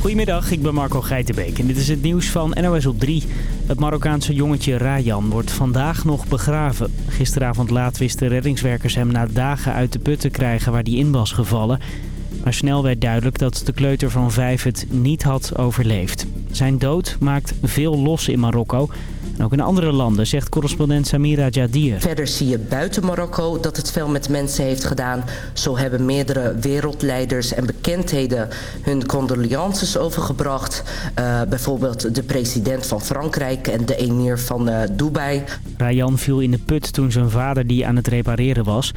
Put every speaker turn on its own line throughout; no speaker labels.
Goedemiddag, ik ben Marco Geitenbeek en dit is het nieuws van NOS op 3. Het Marokkaanse jongetje Rayan wordt vandaag nog begraven. Gisteravond laat wisten reddingswerkers hem na dagen uit de put te krijgen waar hij in was gevallen. Maar snel werd duidelijk dat de kleuter van vijf het niet had overleefd. Zijn dood maakt veel los in Marokko. Ook in andere landen, zegt correspondent Samira Jadir.
Verder zie je buiten Marokko dat het veel met mensen heeft gedaan. Zo hebben meerdere wereldleiders en bekendheden hun condolences overgebracht. Uh, bijvoorbeeld de president van Frankrijk en de emir van uh, Dubai.
Rayan viel in de put toen zijn vader die aan het repareren was.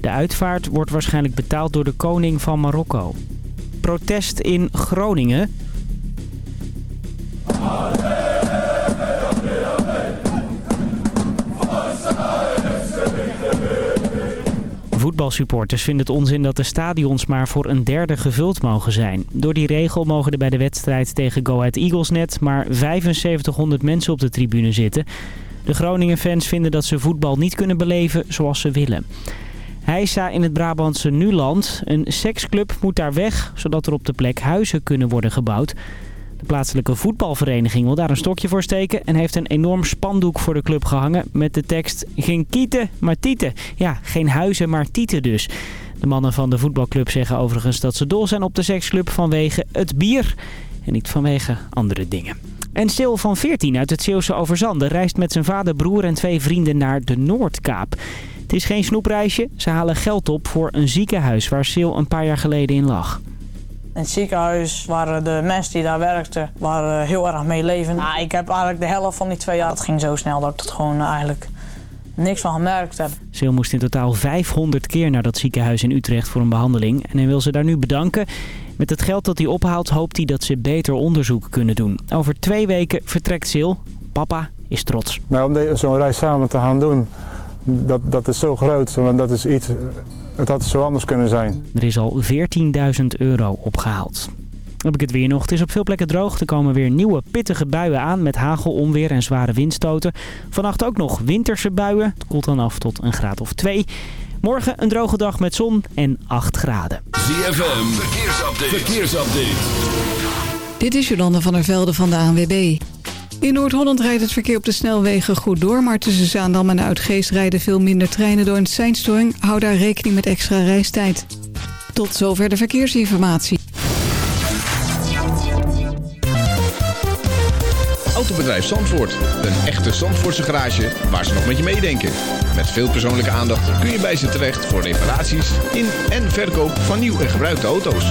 De uitvaart wordt waarschijnlijk betaald door de koning van Marokko. Protest in Groningen. Voetbalsupporters vinden het onzin dat de stadions maar voor een derde gevuld mogen zijn. Door die regel mogen er bij de wedstrijd tegen Go Ahead Eagles net maar 7500 mensen op de tribune zitten. De Groningen-fans vinden dat ze voetbal niet kunnen beleven zoals ze willen. Heisa in het Brabantse Nuland. Een seksclub moet daar weg, zodat er op de plek huizen kunnen worden gebouwd. De plaatselijke voetbalvereniging wil daar een stokje voor steken... en heeft een enorm spandoek voor de club gehangen met de tekst... geen kieten, maar tieten. Ja, geen huizen, maar tieten dus. De mannen van de voetbalclub zeggen overigens dat ze dol zijn op de seksclub vanwege het bier... en niet vanwege andere dingen. En Sil van 14 uit het Zeeuwse Overzande reist met zijn vader, broer en twee vrienden naar de Noordkaap... Het is geen snoepreisje. Ze halen geld op voor een ziekenhuis waar Sil een paar jaar geleden in lag.
In het ziekenhuis waren de mensen die daar werkten waren heel erg meelevend. Nou, ik heb eigenlijk de helft van die twee jaar... Het ging zo snel dat ik het gewoon eigenlijk niks van gemerkt heb.
Sil moest in totaal 500 keer naar dat ziekenhuis in Utrecht voor een behandeling. En hij wil ze daar nu bedanken. Met het geld dat hij ophaalt hoopt hij dat ze beter onderzoek kunnen doen. Over twee weken vertrekt Sil. Papa is trots.
Nou, om zo'n reis samen te gaan doen dat, dat is zo groot, want dat is iets, het had zo anders kunnen zijn.
Er is al 14.000 euro opgehaald. Dan heb ik het weer nog. Het is op veel plekken droog. Er komen weer nieuwe pittige buien aan met hagel, onweer en zware windstoten. Vannacht ook nog winterse buien. Het koelt dan af tot een graad of 2. Morgen een droge dag met zon en 8 graden.
ZFM, verkeersupdate. verkeersupdate.
Dit is Jolande van der Velde van de ANWB. In Noord-Holland rijdt het verkeer op de snelwegen goed door... maar tussen Zaandam en Uitgeest rijden veel minder treinen door een seinstoring. Hou daar rekening met extra reistijd. Tot zover de verkeersinformatie.
Autobedrijf Zandvoort. Een echte Zandvoortse garage waar ze nog met je meedenken. Met veel persoonlijke aandacht kun je bij ze terecht... voor reparaties in en verkoop van nieuw en gebruikte auto's.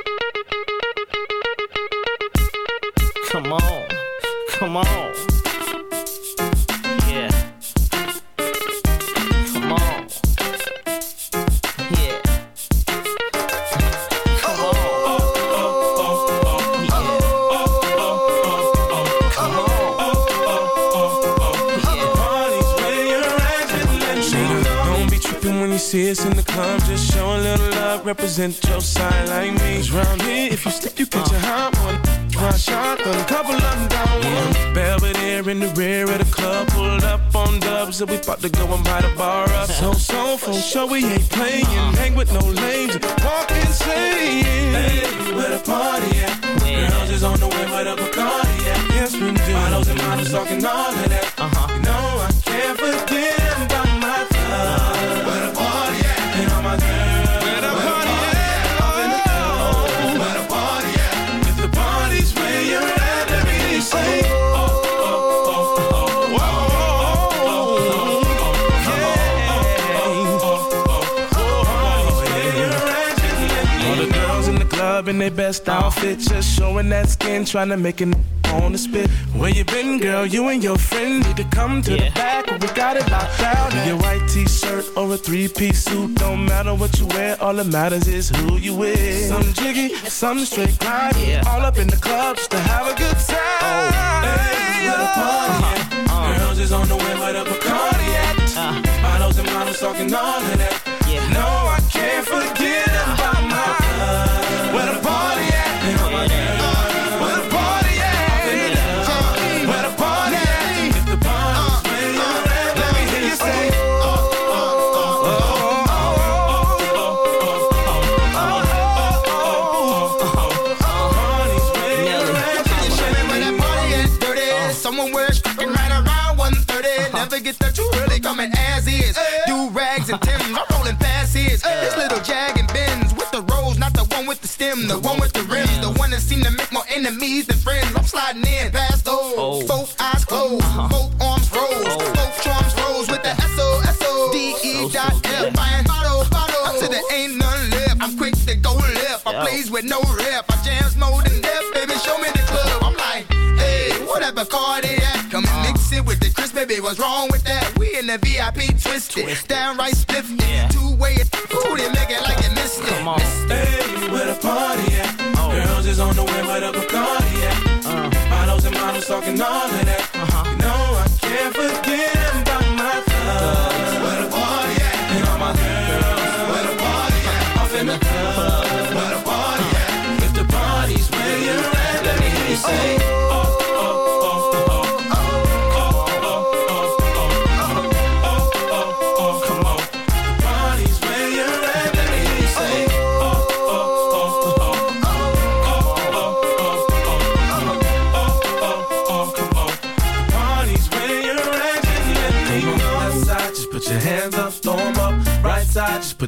Come on, come on. Yeah. Come on. Yeah. Come on. Yeah. Come on.
when you see us in the club, just show a little love, represent your side like me. Round here, if you slip, you catch a hot one. One shot, then a couple of them down one. Belvedere in the rear of the club, pulled up on dubs, so we about to go and buy the bar up. So, so, for sure we ain't playing, hang with no lames, walk insane. Hey, where the party at? Girls is on the way, where the Bacardi at? Yes, we do. Models and models talking all of that. Uh-huh. You know their best outfit, just showing that skin, trying to make it on the spit. Where you been, girl? You and your friend need to come to the back, we got it locked down. Your white t-shirt or a three-piece suit, don't matter what you wear, all that matters is who you with. Some jiggy, some straight grind, all up in the club just to have a good time. Oh, hey, the party at? Girls is on the way where the Bacardi at? Uh-huh. Models and models talking all of that. No, I can't forget
This little Jag and Benz with the rose, not the one with the stem, the one with the rims, the one that seem to make more enemies than friends. I'm sliding in past those. Oh. Both eyes closed, uh-huh. both arms rose, oh. both charms rose with the S O S O D E dot F. Buying bottle, bottle. Until there ain't none left. I'm quick to go left. I plays with no rep. I jams more than death, baby. Show me the club. I'm like, hey, whatever car they at. Come and mix it with the Chris, baby. What's wrong with that? We in the VIP twisted, downright spiffy. Two way, ooh, they make it like they missed it.
Hey, where the party at? Girls is on the way where the Bacardi at? Uh. Models and models talking all of that. You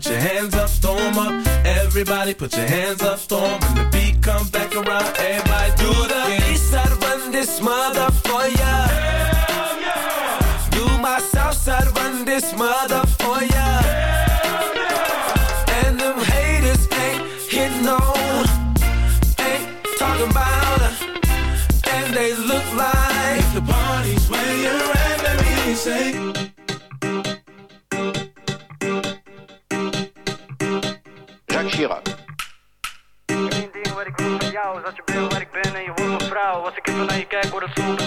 put your hands up, storm up. Everybody put your hands up, 'em. When the beat comes back around, everybody do the east side, run this mother for ya. Yeah. Do my south side, run this mother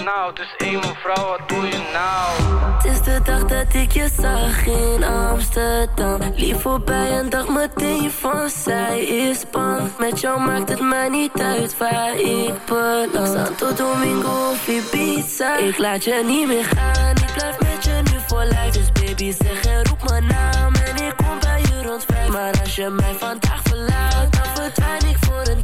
benauwd. Dus één mevrouw, wat doe je nou?
Het is de dag dat ik je zag in Amsterdam. Lief voorbij en dacht meteen van zij is bang. Met jou maakt het mij niet uit waar ik beland. Santo Domingo of Ibiza. Ik laat je niet meer gaan. Ik blijf met je nu voor lijf. Dus baby zeg en roep mijn naam. En ik kom bij je rond vijf. Maar als je mij vandaag verlaat, dan verdwijn ik voor een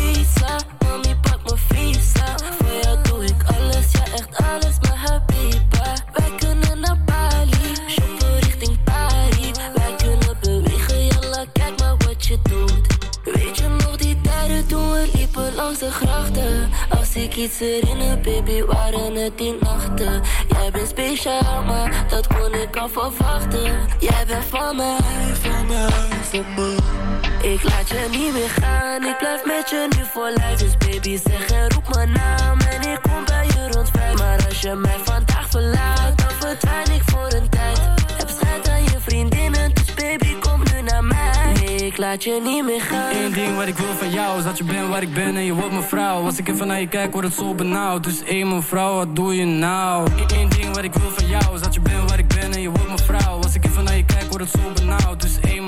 Als ik iets herinner, baby, waren het die nachten. Jij bent speciaal, maar dat kon ik al verwachten. Jij bent van mij, van mij, van mij. Ik laat je niet meer gaan, ik blijf met je nu voor lijf. Dus baby zeg en roep mijn naam en ik kom bij je rond vijf. Maar als je mij vandaag verlaat, dan verdwijn ik voor een tijd. Heb schijt aan je vriendinnen, ik laat je niet meer gaan.
Eén ding wat ik wil van jou is dat je bent waar ik ben en je wordt mijn vrouw. Als ik even naar je kijk word het zo benauwd. Dus één mevrouw, wat doe je nou? Eén ding wat ik wil van jou is dat je bent waar ik ben en je wordt mijn vrouw. Als ik even naar je kijk word het zo benauwd. Dus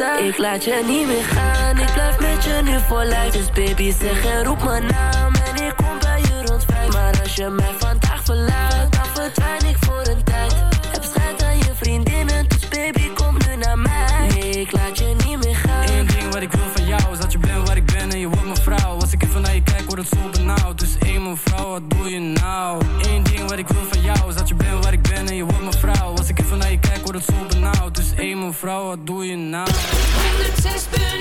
Ik laat je niet meer gaan, ik blijf met je nu voor lijf. Dus baby zeg en roep mijn naam en ik kom bij je rond vijf. Maar als je mij vandaag verlaat, dan verdwijn ik voor een tijd. Heb schijt aan je vriendinnen, dus baby kom nu naar mij. Nee, ik laat je niet meer gaan.
Eén ding wat ik wil van jou is dat je bent waar ik ben en je wordt mijn vrouw. Als ik even naar je kijk word het zo benauwd Dus één mevrouw, wat doe je nou? Dus één mevrouw, wat doe je nou?
106.9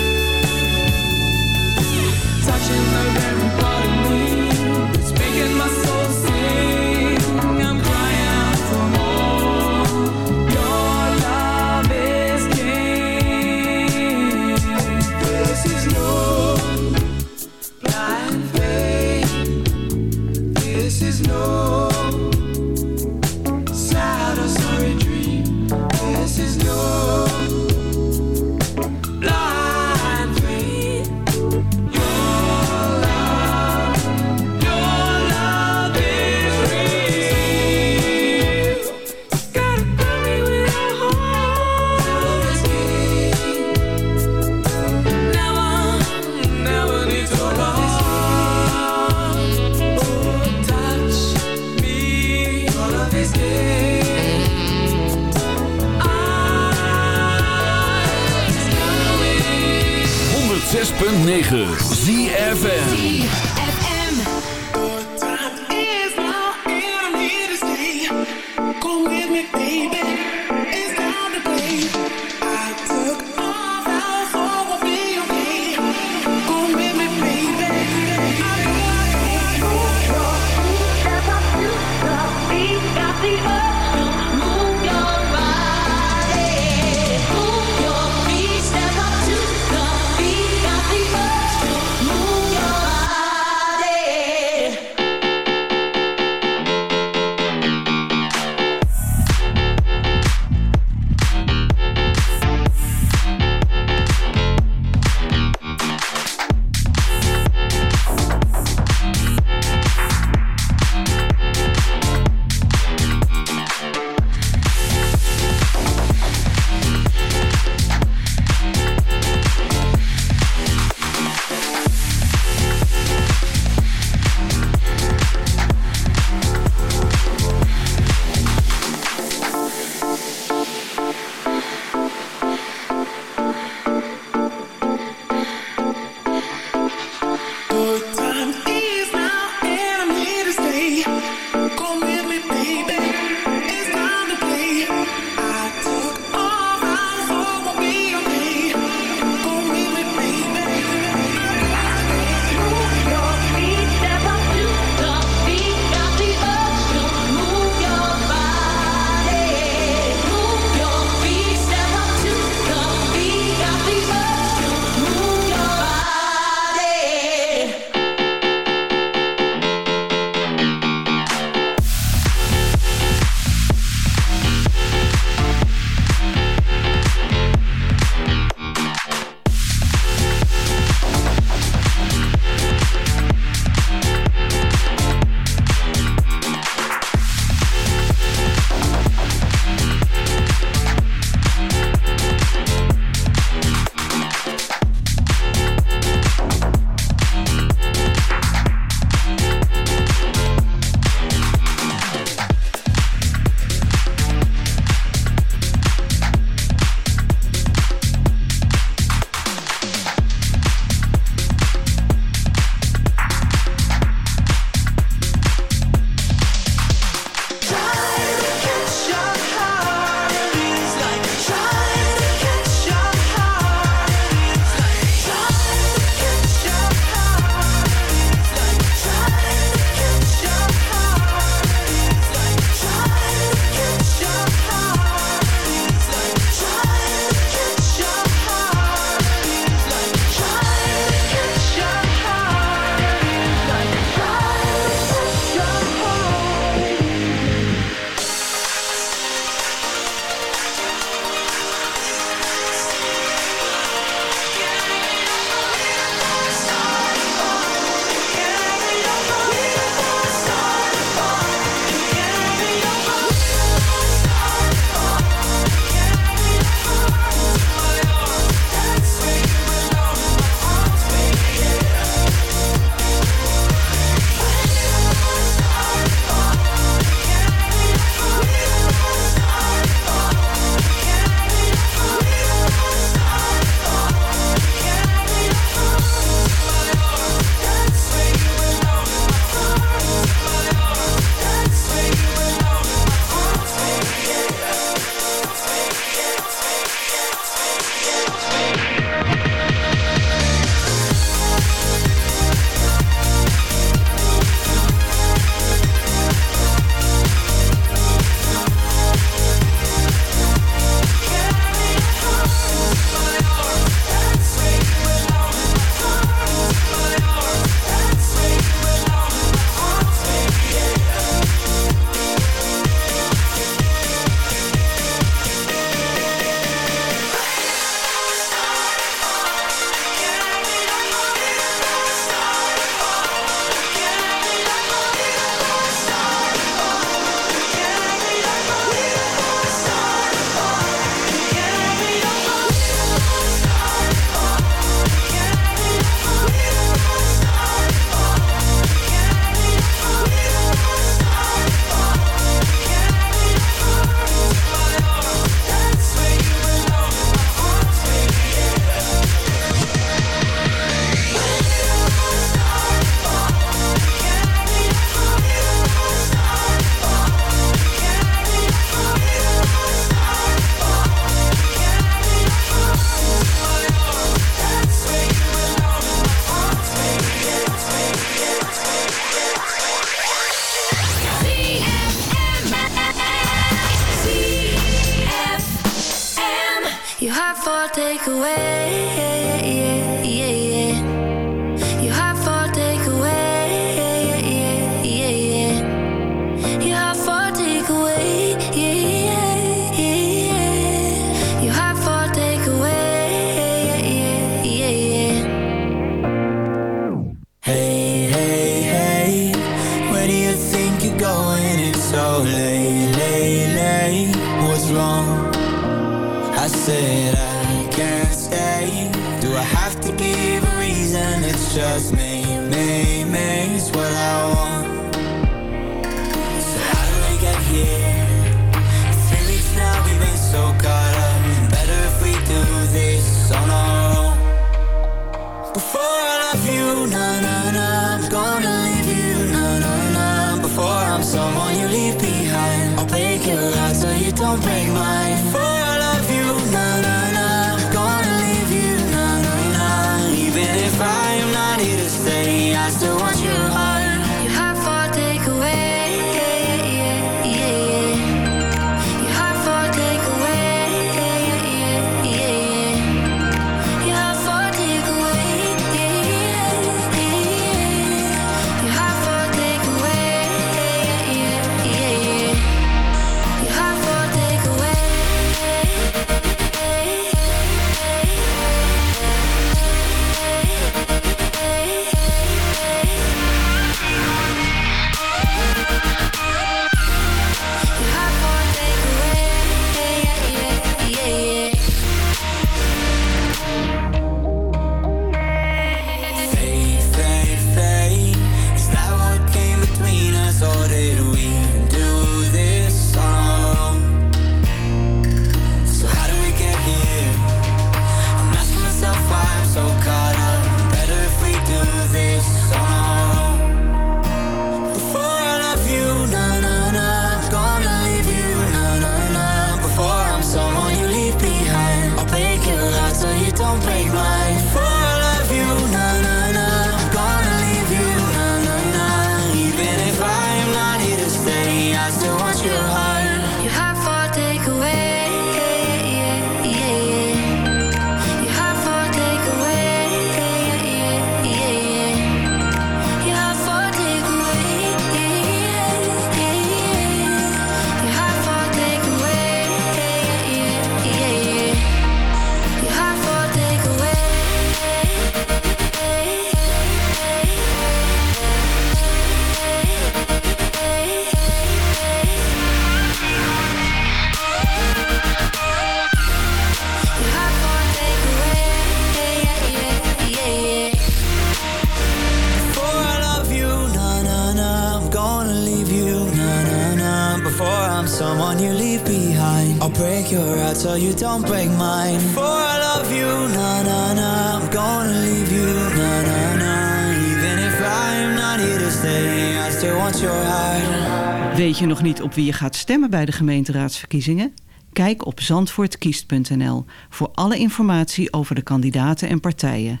I'll break your heart so you don't break mine.
For
I love you, na na na. I'm gonna leave you, na na. Even if I'm not here to stay, I still want your heart.
Weet je nog niet op wie je gaat stemmen bij de gemeenteraadsverkiezingen? Kijk op zandvoortkiest.nl voor alle informatie over de kandidaten en partijen.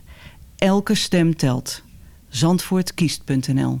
Elke stem telt. Zandvoortkiest.nl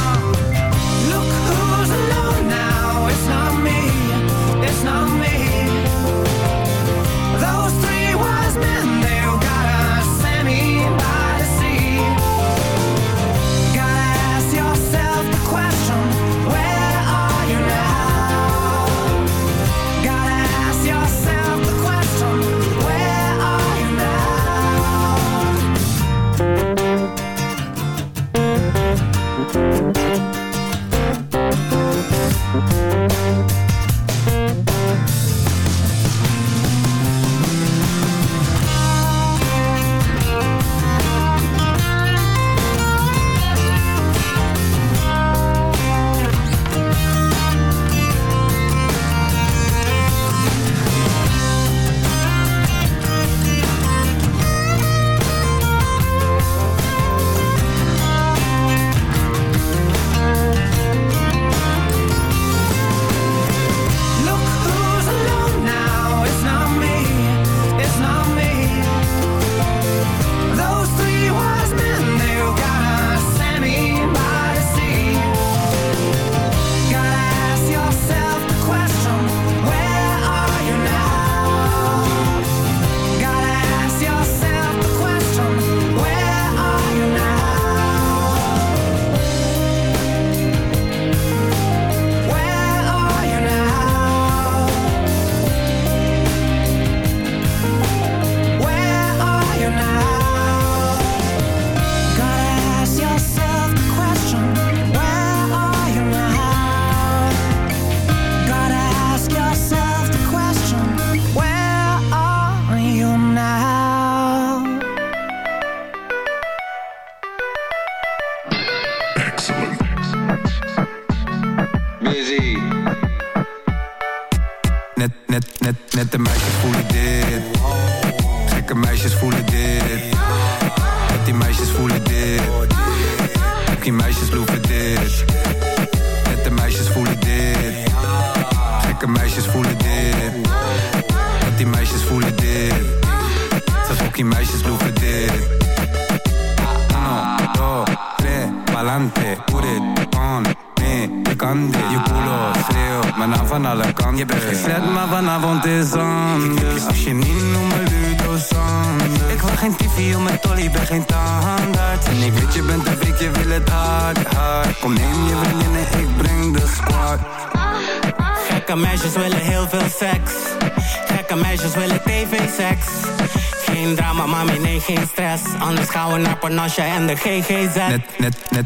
De
GGZ.
Net, net, net,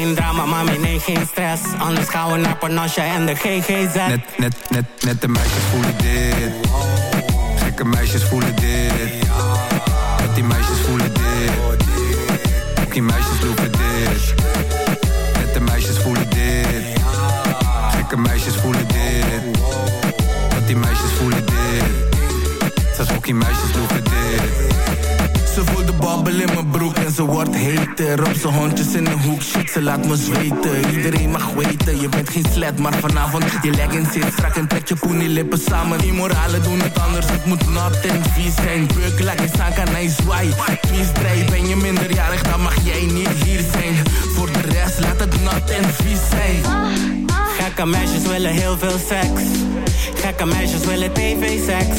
Geen drama, mami, nee, geen stress. Anders gaan we naar Panache en de GGZ.
Net, net, net, net de meisjes voelen dit Gekke meisjes voelen dit Net die meisjes voelen dit Ook die meisjes loeven
in mijn broek en ze wordt heter Op zijn hondjes in een hoek, shit, ze laat me zweten. Iedereen mag weten, je bent geen slet Maar vanavond, je leggings zit strak en trek je poenie lippen samen. Die moralen doen het anders, het moet nat en vies zijn. Beuk, laat je zaken naar je zwaai Vies draai, ben je minderjarig, dan mag jij niet hier zijn. Voor de rest, laat het nat en vies zijn.
Gekke meisjes willen heel veel seks. Gekke meisjes willen tv-seks.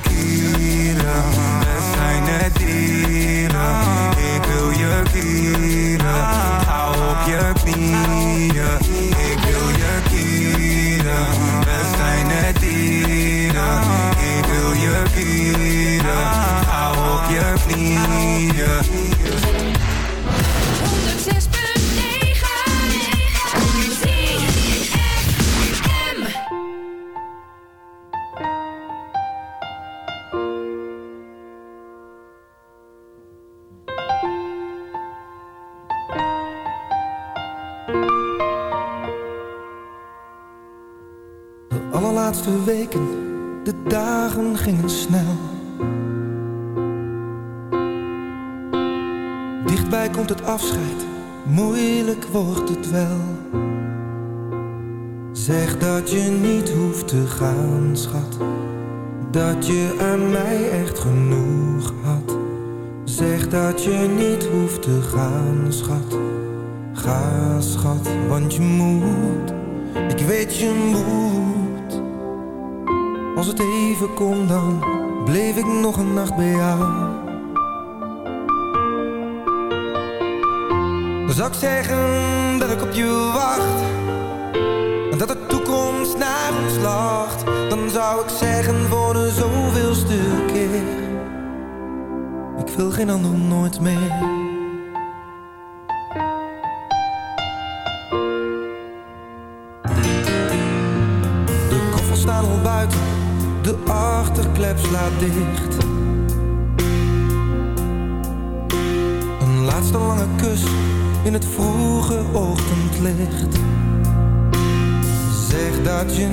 kieren, we zijn net dieren.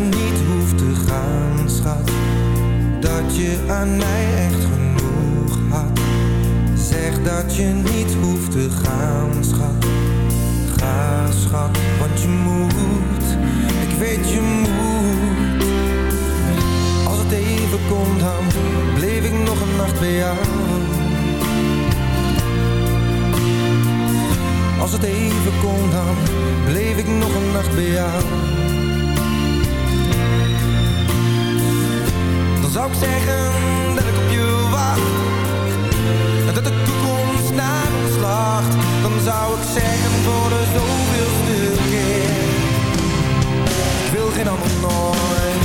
Niet hoeft te gaan, schat. Dat je aan mij echt genoeg had. Zeg dat je niet hoeft te gaan, schat. Ga, schat, want je moet. Ik weet je moet. Als het even kon, dan bleef ik nog een nacht bij jou. Als het even kon, dan bleef ik nog een nacht bij jou. Zou ik zeggen dat ik op je wacht. Dat de toekomst naar ons lacht. Dan zou ik zeggen voor de zoveelste keer. Ik wil geen ander nooit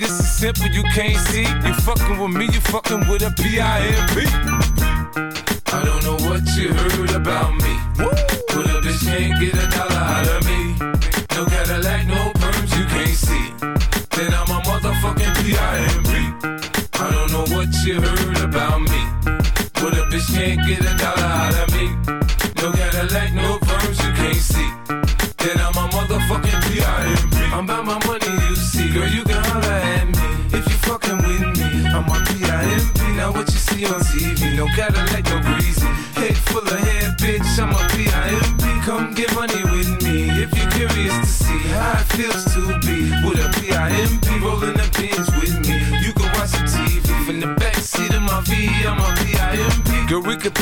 this is simple, you can't see. You fucking with me, you fucking with a P-I-M-P. I don't know what you heard about me. But a bitch can't get a dollar out of me. No Cadillac, no perms, you can't see. Then I'm a motherfucking P-I-M-P. I don't know what you heard about me. But a bitch can't get a dollar out of me.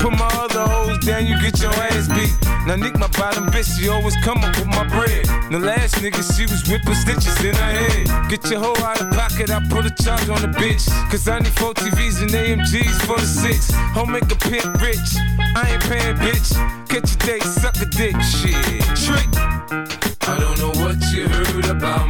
Put my other hoes down, you get your ass beat. Now Nick, my bottom bitch, she always come up with my bread. The last nigga, she was whipping stitches in her head. Get your hoe out of pocket, I put a charge on the bitch. Cause I need four TVs and AMGs for the six. Home make a pimp rich. I ain't paying, bitch. Catch a date, suck a dick, shit. Trick. I don't know what you heard about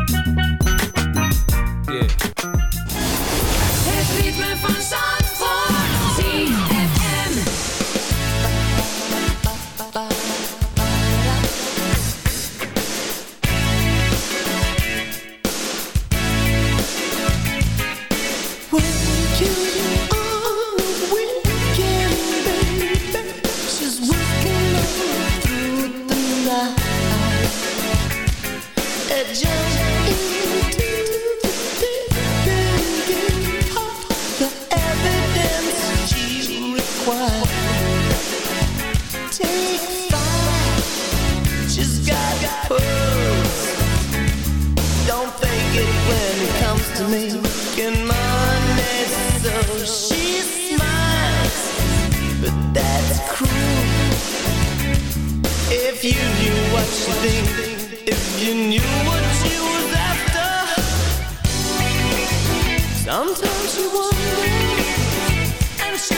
If you knew what she think, if you knew what she was after, sometimes she wonders, and she